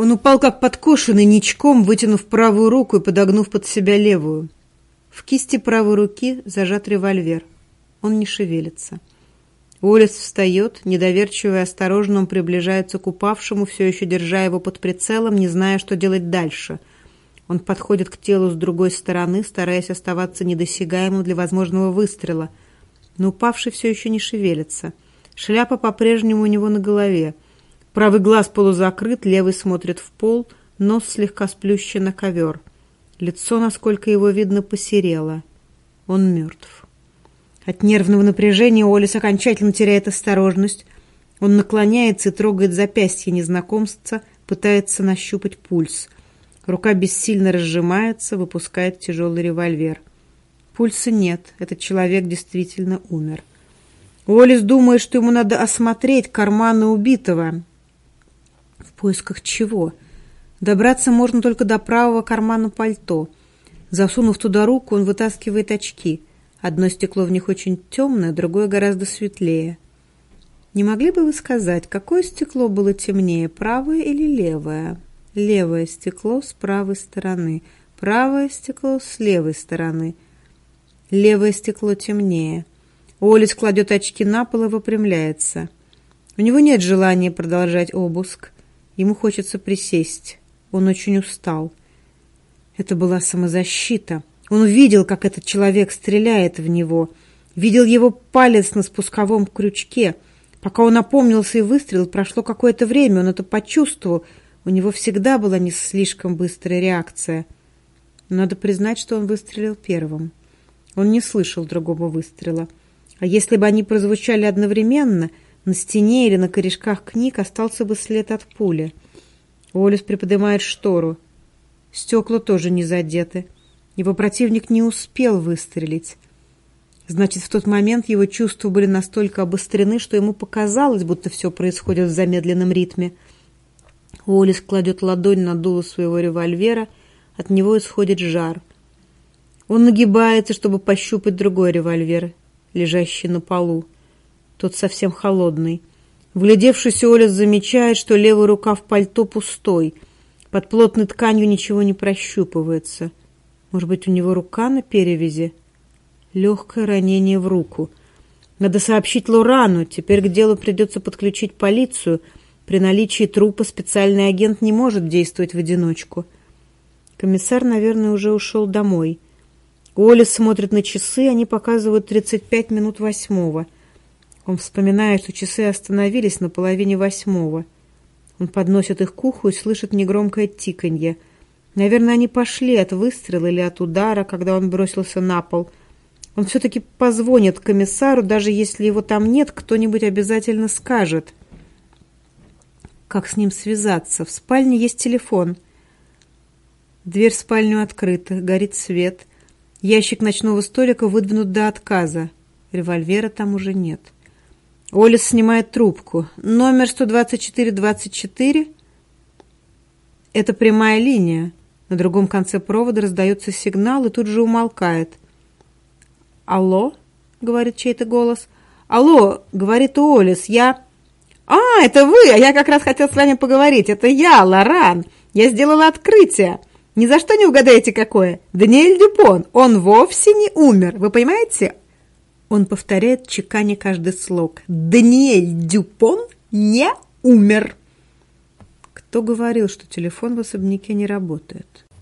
Он упал как подкошенный, ничком, вытянув правую руку и подогнув под себя левую. В кисти правой руки зажат револьвер. Он не шевелится. Уоллес встает, недоверчиво и осторожно он приближается к упавшему, все еще держа его под прицелом, не зная, что делать дальше. Он подходит к телу с другой стороны, стараясь оставаться недосягаемым для возможного выстрела. Но упавший все еще не шевелится. Шляпа по-прежнему у него на голове. Правый глаз полузакрыт, левый смотрит в пол, нос слегка сплющен на ковер. Лицо, насколько его видно, посерело. Он мертв. От нервного напряжения Олис окончательно теряет осторожность. Он наклоняется и трогает запястье незнакомца, пытается нащупать пульс. Рука бессильно разжимается, выпускает тяжелый револьвер. Пульса нет, этот человек действительно умер. Уоллес думает, что ему надо осмотреть карманы убитого, поисках чего? Добраться можно только до правого кармана пальто. Засунув туда руку, он вытаскивает очки. Одно стекло в них очень темное, другое гораздо светлее. Не могли бы вы сказать, какое стекло было темнее, правое или левое? Левое стекло с правой стороны, правое стекло с левой стороны. Левое стекло темнее. Олис кладет очки на пол и выпрямляется. У него нет желания продолжать обыск. Ему хочется присесть. Он очень устал. Это была самозащита. Он видел, как этот человек стреляет в него. Видел его палец на спусковом крючке. Пока он опомнился и выстрелил, прошло какое-то время, он это почувствовал. У него всегда была не слишком быстрая реакция. Надо признать, что он выстрелил первым. Он не слышал другого выстрела. А если бы они прозвучали одновременно – на стене или на корешках книг остался бы след от пули. Уоллес приподнимает штору. Стекла тоже не задеты. Его противник не успел выстрелить. Значит, в тот момент его чувства были настолько обострены, что ему показалось, будто все происходит в замедленном ритме. Уоллес кладет ладонь на дуло своего револьвера, от него исходит жар. Он нагибается, чтобы пощупать другой револьвер, лежащий на полу. Тот совсем холодный. Вглядевшись, Оля замечает, что левый рукав пальто пустой. Под плотной тканью ничего не прощупывается. Может быть, у него рука на перевязи? Легкое ранение в руку. Надо сообщить Лорану. Теперь к делу придется подключить полицию. При наличии трупа специальный агент не может действовать в одиночку. Комиссар, наверное, уже ушел домой. Оля смотрит на часы, они показывают 35 минут восьмого. Он вспоминает, что часы остановились на половине восьмого. Он подносит их к уху и слышит негромкое тиканье. Наверное, они пошли от выстрела или от удара, когда он бросился на пол. Он все-таки позвонит комиссару, даже если его там нет, кто-нибудь обязательно скажет. Как с ним связаться? В спальне есть телефон. Дверь в спальню открыта, горит свет. Ящик ночного столика выдвинут до отказа. Револьвера там уже нет. Олес снимает трубку. Номер 12424. Это прямая линия. На другом конце провода раздается сигнал и тут же умолкает. «Алло?» — говорит чей-то голос. «Алло!» — говорит Олес. «Я...» «А, это вы! А я как раз хотел с вами поговорить. Это я, Лоран. Я сделала открытие. Ни за что не угадаете, какое. Даниэль Дюпон. Он вовсе не умер. Вы понимаете? Он повторяет, чеканя каждый слог. «Даниэль Дюпон не умер!» Кто говорил, что телефон в особняке не работает?